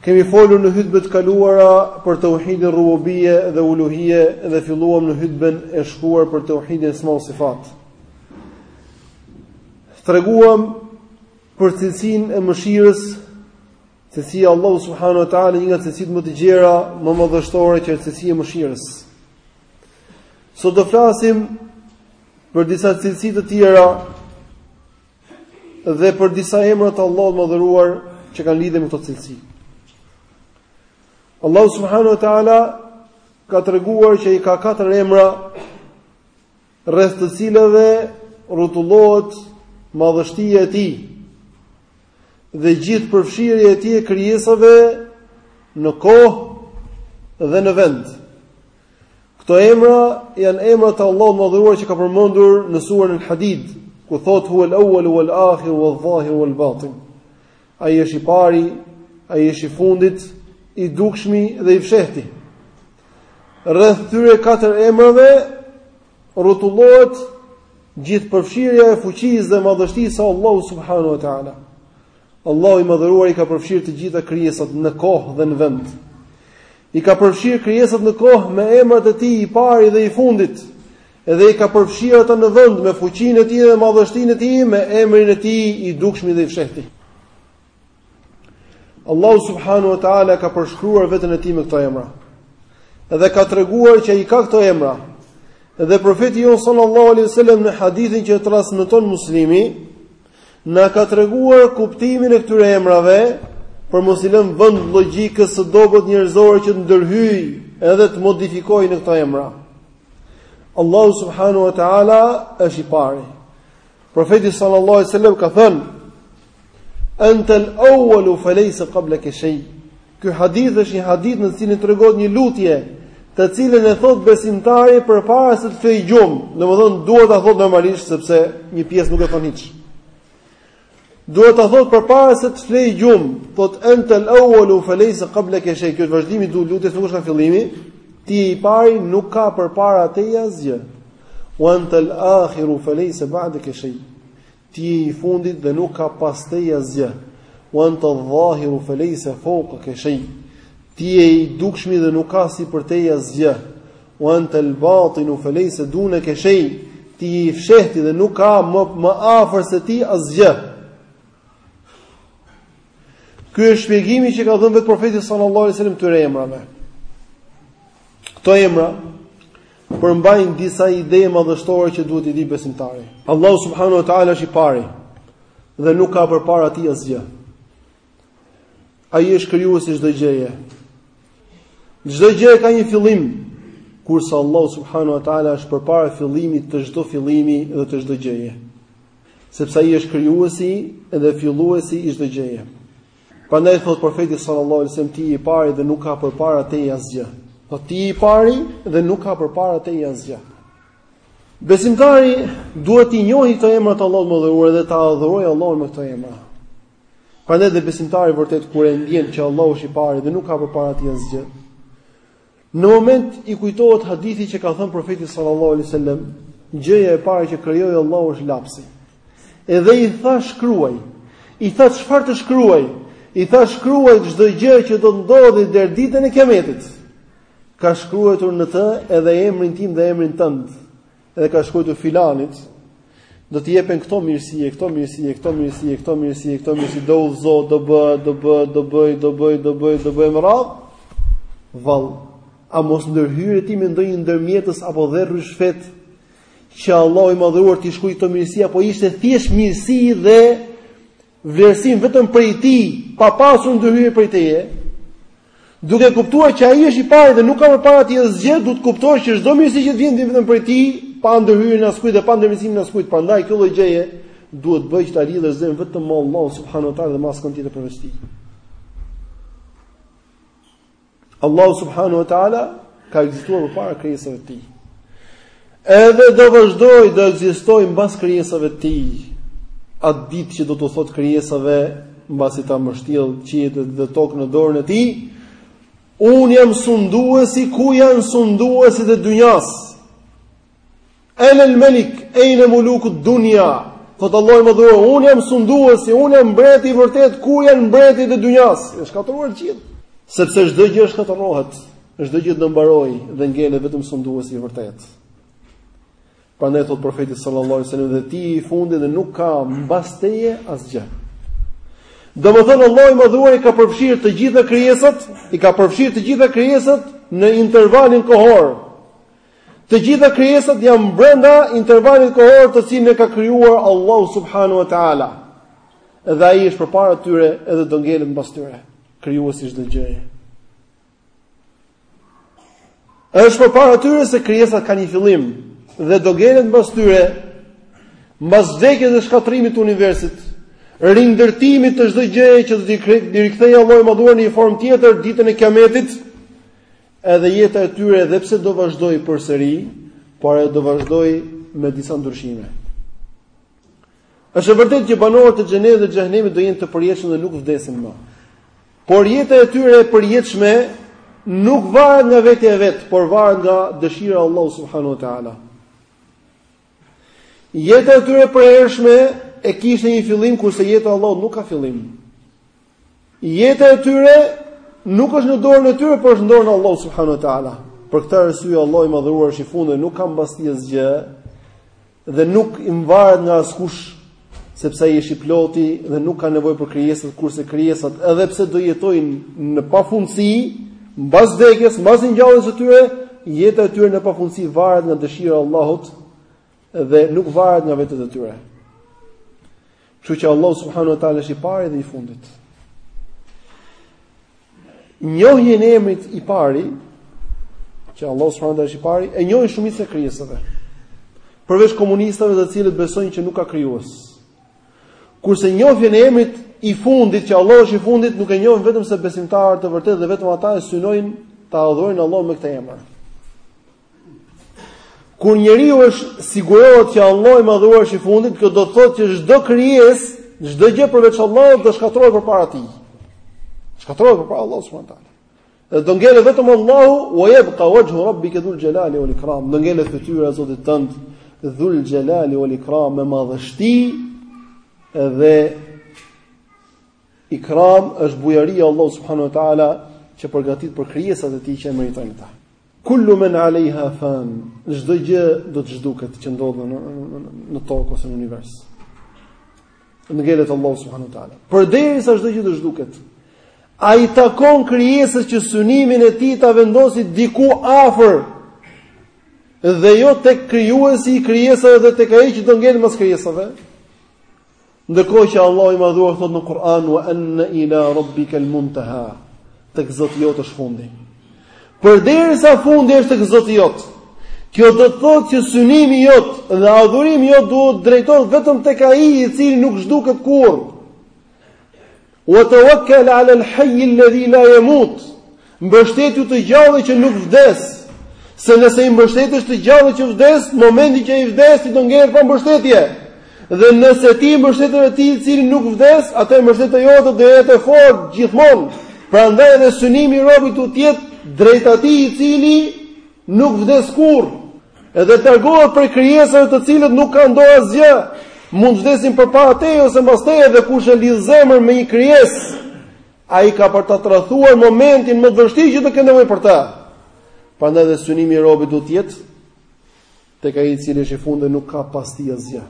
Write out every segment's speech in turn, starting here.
Kemi folur në hutbet e kaluara për tauhidin rububie dhe uluhie dhe filluam në hutben e shkuar për tauhidin esma sifat. Treguam për cilësinë e mëshirës, se si Allahu subhanahu wa taala një nga cilësitë më të gjera, më madhështore që ka është cilësia e mëshirës. Sot do flasim për disa cilësi të tjera dhe për disa emra të Allahut madhëruar që kanë lidhje me këto cilësi. Allahu subhanahu wa taala ka treguar që i ka katër emra rreth të cilëve rrotullohet madhështia e tij dhe gjithë përfshirja e tij e krijesave në kohë dhe në vend. Këto emra janë emrat e Allahut madhëruar që ka përmendur në surën Al-Hadid, ku thotë huwa al-awwal wal-akhir wal-zahir wal-batin. Ai është i pari, ai është i fundit, i dukshmi dhe i fshehti. Rreth këtyre katër emrave rrotullohet gjithë përfshirja e fuqisë dhe madhështisë së Allahut subhanahu wa taala. Allahu i Madhëruar i ka përfshirë të gjitha krijesat në kohë dhe në vend. I ka përfshirë krijesat në kohë me emrat e tij i pari dhe i fundit, edhe i ka përfshirë ata në vend me fuqinë e tij dhe madhështinë e tij me emrin e tij i dukshmi dhe i fshehti. Allahu subhanahu wa taala ka përshkruar veten e tij me këto emra. Edhe ka treguar që i ka këto emra. Edhe profeti jonë sallallahu alaihi wasallam në hadithin që e transmeton Muslimi, Na ka treguar kuptimin e këtyre emrave për mos i lënë vend logjikës së dobët njerëzore që të ndërhyjë edhe të modifikojë në këto emra. Allahu subhanahu wa taala është i pari. Profeti sallallahu alaihi wasallam ka thënë: "Anta al-awwal fa laysa qablaka shay." Ky hadith është një hadith në të cilin tregohet një lutje, të cilën e thot besimtari përpara se të flejë gjumë. Domethënë duhet ta thot normalisht sepse një pjesë nuk e thon hiç. Duhet ta thot përpara se të flejë gjumë, thot antal awwalu falaysa qablaka shay. Kjo vazhdimi i lutjes nuk është nga fillimi. Ti je i pari nuk ka përpara teje asgjë. Wa antal akhiru falaysa ba'daka shay. Ti je i fundit dhe nuk ka pas teje asgjë. Wa anta adh-dhahiru fa laysa fawqaka shay. Ti je i dukshmi dhe nuk ka sipër teje asgjë. Wa anta al-batinu fa laysa dunaka shay. Ti je i fshehti dhe nuk ka më afër se ti asgjë. Ky është shpjegimi që ka dhënë vetë profeti sallallahu alajhi wasallam këtyre emrave. Këto emra përmbajnë disa ide madhështore që duhet t'i di besimtari. Allahu subhanahu wa taala është i pari dhe nuk ka përpara tij asgjë. Ai është krijuesi i çdo gjëje. Çdo gjë ka një fillim, kurse Allahu subhanahu wa taala është përpara fillimit të çdo fillimi dhe të çdo gjëje. Sepse ai është krijuesi dhe filluesi i çdo gjëje. Prandaj thot profeti sallallahu alajhi wasallam ti je i pari dhe nuk ka përpara teje asgjë. Po ti je i pari dhe nuk ka përpara teje asgjë. Besimtari duhet të njohë këto emra të Allahut madhëruar dhe ta adhurojë Allahun me këto emra. Prandaj dhe besimtari i vërtet kur e ndjen që Allahu është i pari dhe nuk ka përpara tij asgjë. Në moment i kujtohet hadithi që ka thënë profeti sallallahu alaihi wasallam, gjëja e parë që krijoi Allahu është lapsi. Edhe i tha shkruaj. I tha çfarë të shkruaj? I tha shkruaj çdo gjë që do të ndodhi deri ditën e Kiametit. Ka shkruar në të edhe emrin tim dhe emrin tënd. dhe ka shkruar filanit do t'i jepen këto mirësi e këto mirësi e këto mirësi e këto mirësi e këto mirësi do udhëzo do bë do bë do bëj do bëj do bëj do bëj me radh vallë a mos ndërhyre ti me ndonjë ndërmjetës apo dhe rryshfet që Allahu i madhëruar t'i shkruaj këto mirësi apo ishte thjesht mirësi dhe vlerësim vetëm prej tij, pa pasur ndërhyrje prej teje, duke kuptuar që ai është i pari dhe nuk ka më para tij asgjë, duhet të kuptosh që çdo mirësi që të vjen vjen vetëm prej tij, pa ndërhyrjen e askujt dhe pa ndërmjetësimin e askujt. Prandaj kjo lloj gjëje duhet të bëj që ta lidhësh zemrën vetëm me Allahun subhanahu wa taala dhe me askënd tjetër përveç tij. Allahu subhanahu wa taala ka ekzistuar përpara krijesave të tij. Edhe do vazhdoj do ekzistoj mbas krijesave të tij. Atë ditë që do t'u thotë krijesave mbasi ta mbështjell qiejt dhe tokën në dorën e tij, un jam sunduesi ku janë sunduesit e dynjas. Enel Melik, ejne mulukut dunja, Thotë Allahu i madhëruar, unë jam sunduesi, unë jam mbreti i vërtet, ku janë mbretërit e dynjas? E shkatërruar të gjithë. Sepse çdo gjë shkatërrohet, çdo gjë do mbaroj dhe ngelet vetëm sunduesi i vërtet. Prandaj thotë profeti sallallahu alaihi wasallam dhe ti i fundi dhe nuk ka mbas teje asgjë. Domethënë Allahu i madhëruar i ka përfshirë të gjitha krijesat, i ka përfshirë të gjitha krijesat në intervalin kohor. Të gjitha krijesat janë brenda intervalit kohor të cilin e ka krijuar Allahu subhanahu wa taala. Dhe ai është përpara tyre edhe do ngelet mbas tyre, krijuesi i çdo gjëje. Është përpara tyre se krijesat kanë një fillim dhe do ngelet mbas tyre, mbas vdekjes dhe shkatërrimit të universit, rindërtimit të çdo gjëje që do t'i rikthejë Allahu i madhëruar në një formë tjetër ditën e Kiametit. Edhe jeta e tyre edhe pse do vazhdojë përsëri, por ajo do vazhdojë me disa ndryshime. Është e vërtetë që banorët e xhenetit dhe xhehenemit do jenë të përjetshëm dhe nuk vdesin më. Por jeta e tyre e përjetshme nuk varet nga vetja e vet, por varet nga dëshira e Allahut subhanahu wa taala. Jeta e tyre e përhershme e kishte një fillim kurse jeta e Allahut nuk ka fillim. Jeta e tyre nuk është në dorën e tyre, por është në dorën e Allahut subhanahu wa taala. Për këtë arsye Allahu i madhëruar është i fundit, nuk ka mbas tij asgjë dhe nuk i mvaret nga askush sepse ai është i ploti dhe nuk ka nevojë për krijesat, kurse krijesat, edhe pse do jetojnë në pafundësi, mbas vdekjes, mbas ngjalljes së tyre, jeta e tyre në pafundësi varet nga dëshira e Allahut dhe nuk varet nga vetet e tyre. Kështu që Allahu subhanahu wa taala është i pari dhe i fundit. Njohjen e emrit i pari, që Allahu subhanahu wa taala është i pari, e njohin shumica e krijesave. Përveç komunistave të cilët besojnë që nuk ka krijues. Kurse njohjen e emrit i fundit, që Allah është i fundit, nuk e njohin vetëm se besimtarët e vërtetë dhe vetëm ata e synojnë ta adhurojnë Allahun me këtë emër. Kur njeriu është sigurohet që Allahu i madhëruar është i fundit, kjo do të thotë që çdo krijesë, çdo gjë përveç Allahut do shkatërrohet përpara tij. Shkatërrohet përpara Allahut subhanahu wa taala. Dhe do ngelet vetëm Allahu, wa yabqa wajhu rabbika dhul jalali wal ikram. Do ngelet fytyra e Zotit tënd, dhul jalali wal ikram me madhështi dhe ikram është bujaria e Allahut subhanahu wa taala që përgatit për krijesat e tij që e meritojnë ta. Kullu men alejha fan, çdo gjë do të zhduket që ndodhet në në tokë ose në univers. Do ngelet Allahu subhanahu wa taala. Përderisa çdo gjë do zhduket. A i takon krijesës që synimin e tij ta vendosi diku afër dhe jo tek krijuesi i krijesave dhe tek ai që do ngeli mas krijesave? Ndërkohë që Allahu i Madhëruar thotë në Kur'an wa anna ila rabbika al-muntaha, tek Zoti jot është fundi. Përderisa fundi është tek Zoti jot, kjo do të thotë që synimi jot dhe adhurimi jot duhet drejtohet vetëm tek Ai i cili nuk zhduket kurrë. Wa tawakkal ala al-hayy alladhi la yamut. Mbështetju të gjallit që nuk vdes. Se nëse i mbështetesh të gjallit që vdes, në momentin që ai vdes, ti do ngelesh pa mbështetje. Dhe nëse ti i mbështetesh atij i cili nuk vdes, atëherë mbështetja jote do jetë e fortë gjithmonë. Prandaj edhe synimi i robit duhet të jetë drejt atij i cili nuk vdes kurrë. Edhe të largohet prej krijesave të cilat nuk kanë në dorë asgjë, mund të vdesin përpara teje ose mbas teje dhe kush e lidh zemrën me një krijesë, ai ka për ta tradhtuar në momentin më të vështirë që do ketë nevojë për të. Prandaj dhe synimi i robit duhet të jetë tek ai i cili është i fundit nuk ka pas tij asgjë.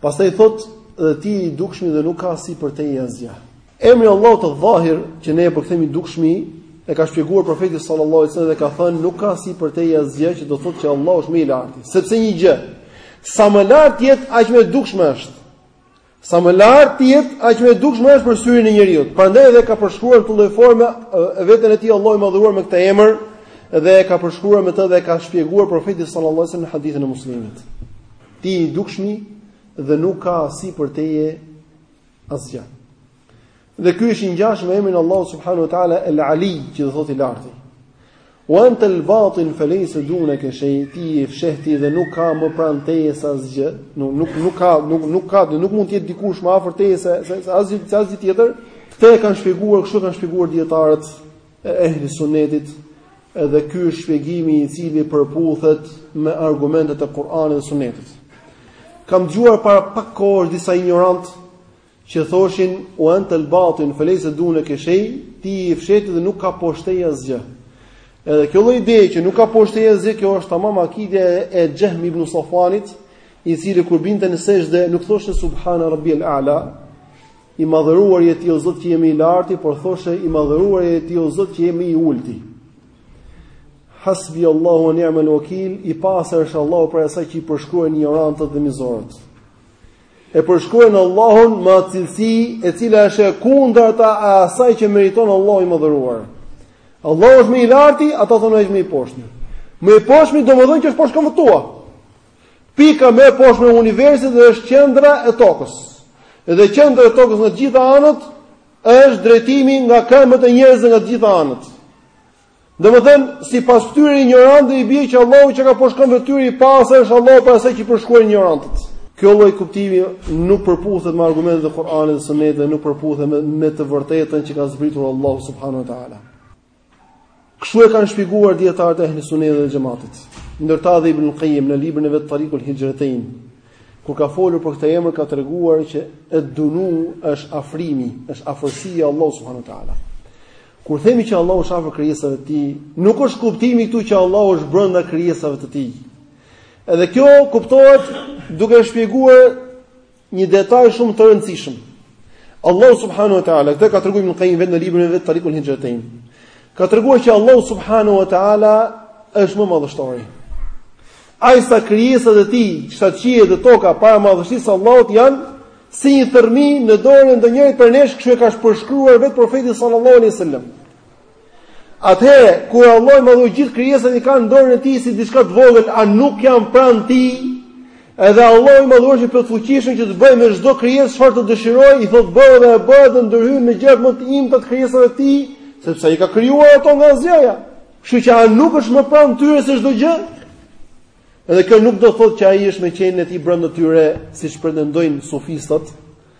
Pastaj thotë dhe ti je i dukshmi dhe nuk ka sipër teje asgjë. Emri i Allahut edh-Dhahir që ne e përkthejmë i dukshmi, e ka shpjeguar profeti sallallahu alaihi wasallam dhe ka thënë nuk ka sipër teje asgjë që do thotë që Allah është më i larti. Sepse një gjë, sa më lart të jetë, aq më e dukshme është. Sa më lart të jetë, aq më e dukshme është për syrin e njeriut. Prandaj edhe ka përshkruar në këtë lloj forme veten e tij Allahu i madhëruar me këtë emër dhe e ka përshkruar me të dhe e ka shpjeguar profeti sallallahu alajhi wasallam në hadithin e Muslimit. Ti je i dukshmi dhe nuk ka sipër teje asgjë. Dhe ky është i ngjashëm me emrin e Allahut subhanahu wa taala El Ali, që do thotë i larti. Wa anta al batin fa laysa dunaka shay, ti je i fshehti dhe nuk ka më pranë teje se asgjë, nuk nuk nuk ka nuk nuk ka dhe nuk mund të jetë dikush më afër teje se se asgjë, se asgjë tjetër. Këtë e kanë shpjeguar, kështu kanë shpjeguar dijetarët e ehli sunnetit edhe ky është shpjegimi i cili përputhet me argumentet e Kur'anit dhe Sunnetit. Kam dëgjuar para pak kohësh disa injorantë që thoshin u ant al batin falaysa dun ke shay ti je i fshehti dhe nuk ka poshtë teje asgjë. Edhe kjo lloj ideje që nuk ka poshtë teje asgjë kjo është tamam akidja e Jahm ibn Safwanit, i cili kur binte në sexhde nuk thoshte subhana rabbi al ala, I madhëruar je ti o Zot që je më i larti, por thoshte i madhëruar je ti o Zot që je më i ulti. Hasbi Allahu wa ni'mal wakeel, i pastër është Allahu prej asaj që i përshkruajnë injorantët dhe mizorët. E përshkruajnë Allahun me atë cilësi e cila është e kundërta e asaj që meriton Allahu i madhëruar. Allahu është më i larti, ata thonë ai është më i poshtmi. Më i poshtmi domethënë që është poshtë këmbëve tua. Pika më e poshtme e universit dhe është qendra e tokës. Dhe qendra e tokës nga të gjitha anët është drejtimi nga këmbët e njerëzve nga të gjitha anët. Domethënë, sipas këtyre injorantëve i bie që Allahu qenka poshtë këmbëve të tyre, i pastër është Allahu prej asaj që përshkruajnë injorantët. Kjo lloj kuptimi nuk përputhet me argumentet e Kuranit dhe Sunetit dhe nuk përputhet me, me të vërtetën që ka zbritur Allahu subhanahu wa taala. Kështu e kanë shpjeguar dijetarët e Ehli Sunnetit dhe Xhematit. Ndër ta dhe Ibn Qayyim në librin e vet Tariqul Hijratain, kur ka folur për këtë emër ka treguar që ad-dunu është afrimi, është afërsia e Allahut subhanahu wa taala. Kur themi që Allahu është afër krijesave të tij, nuk është kuptimi këtu që Allahu është brenda krijesave të tij. Edhe kjo kuptohet duke shpjeguar Një detaj shumë të rëndësishëm. Allahu subhanahu wa taala këtë e ka treguar Ibn Qayyim vetë në librin e vet Tarikul Hijratain. Ka treguar që Allahu subhanahu wa taala është më madhështori. Aq sa krijesat e tij, shtatë qiejt dhe toka para madhështisë së Allahut janë si një thërmi në dorën e ndonjërit prej nesh, kështu e ka përshkruar vetë profeti sallallahu alaihi wasallam. Atëherë, kur Allah i madhur gjithë krijesat i ka në dorën e tij si diçka të vogël, a nuk janë pranë tij? Edhe Allah i madhur është i plotfuqishëm që të bëjë me çdo krijesë çfarë të dëshirojë, i thotë bëhu dhe bëhet dhe ndërhyn në gjërat më të imta të krijesave të tij, sepse ai ka krijuar ato nga asgjëja. Kështu që a nuk është më pranë tyre se çdo gjë? Edhe kjo nuk do thotë që ai është me qenien e tij brenda tyre, siç pretendojnë sufistët,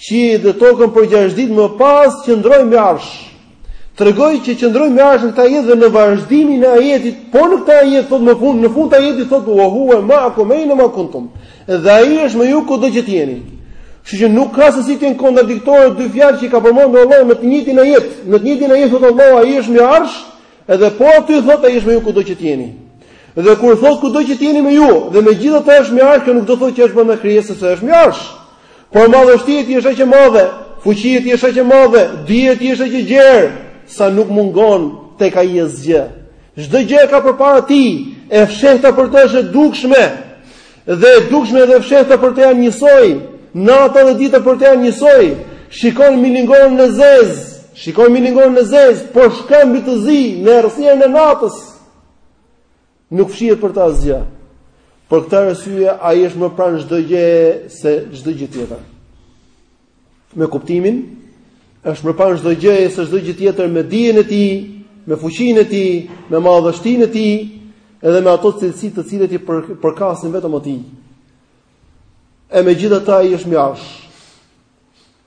Qiejt dhe tokën për gjashtë ditë më pas qëndroi mbi Arsh. Tregoi që qëndroi mbi Arsh në këtë ajet dhe në vazhdimin e ajetit, po në këtë ajet thotë më fund, në fund të ajetit thotë wa huwa ma'akum ayna ma kuntum. Dhe ai është me ju kudo që të jeni. Kështu që nuk ka se si të jenë kontradiktore dy fjalë që ka përmendur Allahu në të njëjtin ajet. Në të njëjtin ajet thotë Allahu ai është mbi Arsh, edhe po aty thotë ai është me ju kudo që të jeni. Dhe kur thotë kudo që të jeni me ju, dhe megjithatë është mbi Arsh, kjo nuk do thotë që është me krijesë se është mbi Arsh. Por madhështia e tij është aq e madhe, fuqia e tij është aq e madhe, dija e tij është aq e gjerë, sa nuk mungon tek ai asgjë. Çdo gjë e ka përpara tij, e fshehta për të është e dukshme. Dhe e dukshmja dhe e fshehta për të janë njësoj. Nata dhe dita për të janë njësoj. Shikon milingonën e zezë, shikon milingonën e zezë, mbi shkëmbin e zi në errësirën e natës. Nuk fshihet për të asgjë. Për këtë arsye ai është më pranë çdo gjëje se çdo gjë tjetër. Me kuptimin është më pranë çdo gjëje se çdo gjë tjetër me dijen e tij, me fuqinë e tij, me madhështinë e tij, edhe me ato cilësi të cilat i përkasin vetëm atij. E megjithatë ai është mbi Arsh.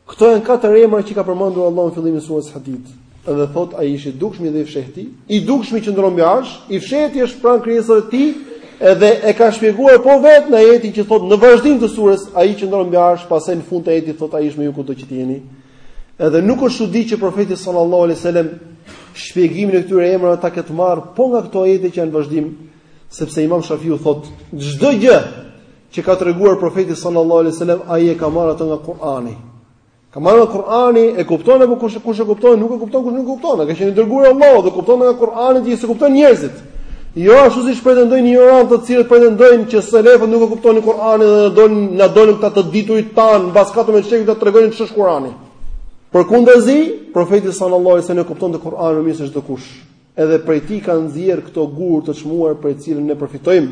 Këto janë katër emra që ka përmendur Allahu në fillimin e surës Hadid. Edhe thot ai është i dukshmi dhe i fshehti, i dukshmi qëndron mbi arsh, i fshehti është pranë krijesave të tij, edhe e ka shpjeguar po vetë në ajetin që thot në vazhdim të surës, ai qëndron mbi arsh, pastaj në fund të ajetit thot ai është me ju kudo që të jeni. Edhe nuk është çudi që profeti sallallahu alejhi ue sellem shpjegimin e këtyre emrave ta ketë marrë po nga këto ajete që janë në vazhdim, sepse Imam Shafiu thot çdo gjë që ka treguar profeti sallallahu alaihi wasallam ai e ka marrë atë nga Kur'ani. Ka marrë nga Kur'ani e kupton atë kush e kupton, nuk e kupton kush nuk e kupton. Ka qenë i dërguar i Allahut dhe kupton nga Kur'ani që s'e kuptojnë njerëzit. Jo ashtu siç pretendojnë injorantët të cilët pretendojnë që selefët nuk e kuptonin Kur'anin dhe dolën na dolën këta të diturit tan mbas 14 shekujsh të tregojnë ç'është Kur'ani. Përkundazi, profeti sallallahu alajhi wasallam e kuptonte Kur'anin më mirë se çdo kush. Edhe prej tij ka nxjerrë këta gurë të çmuar prej të cilëve ne përfitojmë.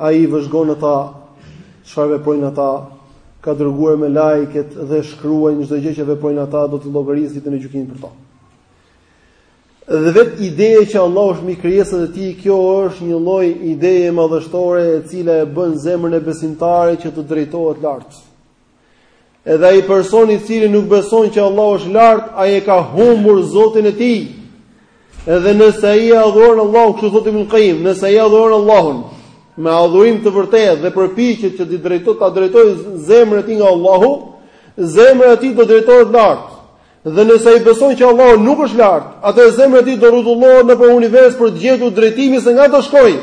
Ai i vëzhgon ata, çfarë veprojnë ata, ka dërguar melajket dhe shkruajnë çdo gjë që veprojnë ata, do të llogarisë në ditën e gjykimit për to. Dhe vetë ideja që Allahu është mbi krijesat e tij, kjo është një lloj ideje madhështore e cila e bën zemrën e besimtarit që të drejtohet lart. Edhe ai person i cili nuk beson që Allahu është lart, ai e ka humbur Zotin e tij. Edhe nëse ai e adhuron Allahun, kështu thotë Ibn Qayyim, nëse ai adhuron Allahun me adhurim të vërtetë dhe përpiqet që të drejto ta drejtojë zemrën e tij nga Allahu, zemra e tij do drejtohet lart. Dhe nëse ai beson që Allahu nuk është lart, atëherë zemra e tij do rrotullohet nëpër univers për të gjetur drejtimin se nga do shkojë.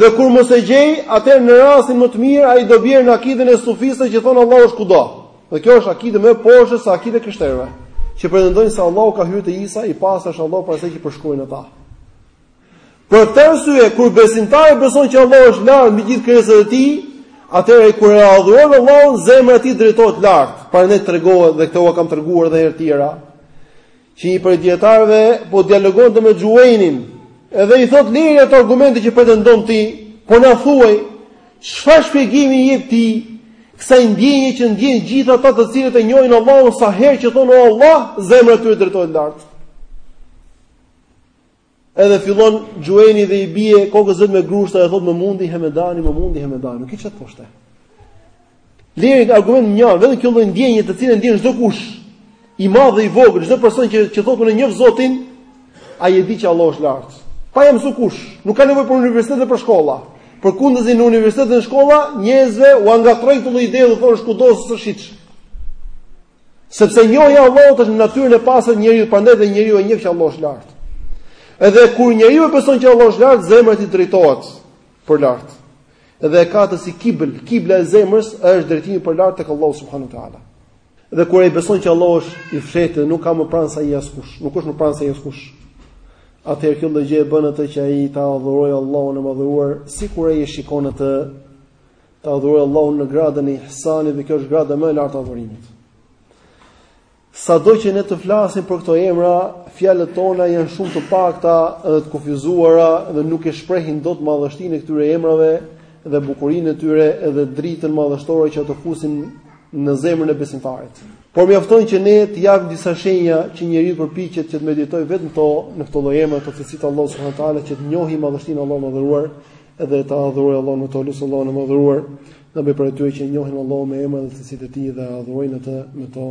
Dhe kur mos e gjej, atëherë në rastin më të mirë ai do bjerë në akiden e sufistëve që thonë Allahu është kudo. Dhe kjo është akide më e poshtër se akide e krishterëve, që pretendojnë se Allahu ka hyrë te Isa, i pastër është Allahu prej asaj që përshkruajnë ata. Për këtë arsye, kur besimtari beson që Allahu është lart mbi gjithë krijesat e tij, atëherë kur e adhuron Allahun, zemra e tij drejtohet lart. Prandaj tregohet dhe këtë ua kam treguar edhe herë tjera, që një prej dietarëve po dialogonte me Xhuejnin, edhe i thotë lëri ato argumente që pretendon ti, po na thuaj çfarë shpjegimi i jep ti kësaj ndjenje që ndjejnë gjithë ata të cilët e njohin Allahun sa herë që thonë o Allah, zemra e tyre drejtohet lart. Edhe fillon Xhuejni dhe i bie kokës vet me grushta dhe thotë më mundi Hemedani, më mundi Hemedani. Nuk e çoi dot poshtë. Lëri ato argument një, vetëm kjo lloj ndjenje të cilën ndjen çdo kush, i madh dhe i vogël, çdo person që që thotë unë e njoh Zotin, ai e di që Allah është lart. Pa ia mësu kush, nuk ka nevojë për universitet dhe për shkolla. Përkundazi në universitet dhe në shkolla, njerëzve ua ngatërrojnë këtë lloj ide dhe thonë është kudo, s'e sheh. Sepse njohja e Allahut është në natyrën e pastër të njeriut, prandaj dhe njeriu e njeh që Allahu është lart. Edhe kur njeriu e beson që Allahu është lart, zemra i drejtohet për lart. Edhe e ka atë si kibël, kibla e zemrës është drejtimi për lart tek Allahu subhanahu wa taala. Dhe kur ai beson që Allahu është i fshehtë, nuk ka më pranë se ai askush, nuk është më pranë se ai askush. Atëherë kjo gjë e bën atë që ai ta adhurojë Allahun e madhëruar, sikur ai e shikon atë Ta adhurojë Allahun në gradën e ihsanit dhe kjo është grada më e lartë e adhurimit. Sado që ne të flasim për këto emra, fjalët tona janë shumë të pakta dhe të kufizuara dhe nuk e shprehin dot madhështinë e këtyre emrave dhe bukurinë e tyre dhe dritën madhështore që ato fusin në zemrën e besimtarit. Por mjafton që ne të japim disa shenja që njeriu përpiqet që të meditojë vetë me to në këto lloje emra e cilësi të Allahut subhanahu wa taala që të njohë madhështinë e Allahut të madhëruar Edhe ta adhurojë Allahun me to, lus Allahun e madhëruar, na bëjë prej atyre që njohin Allahun me emrat dhe cilësitë e tij dhe adhurojnë atë me to.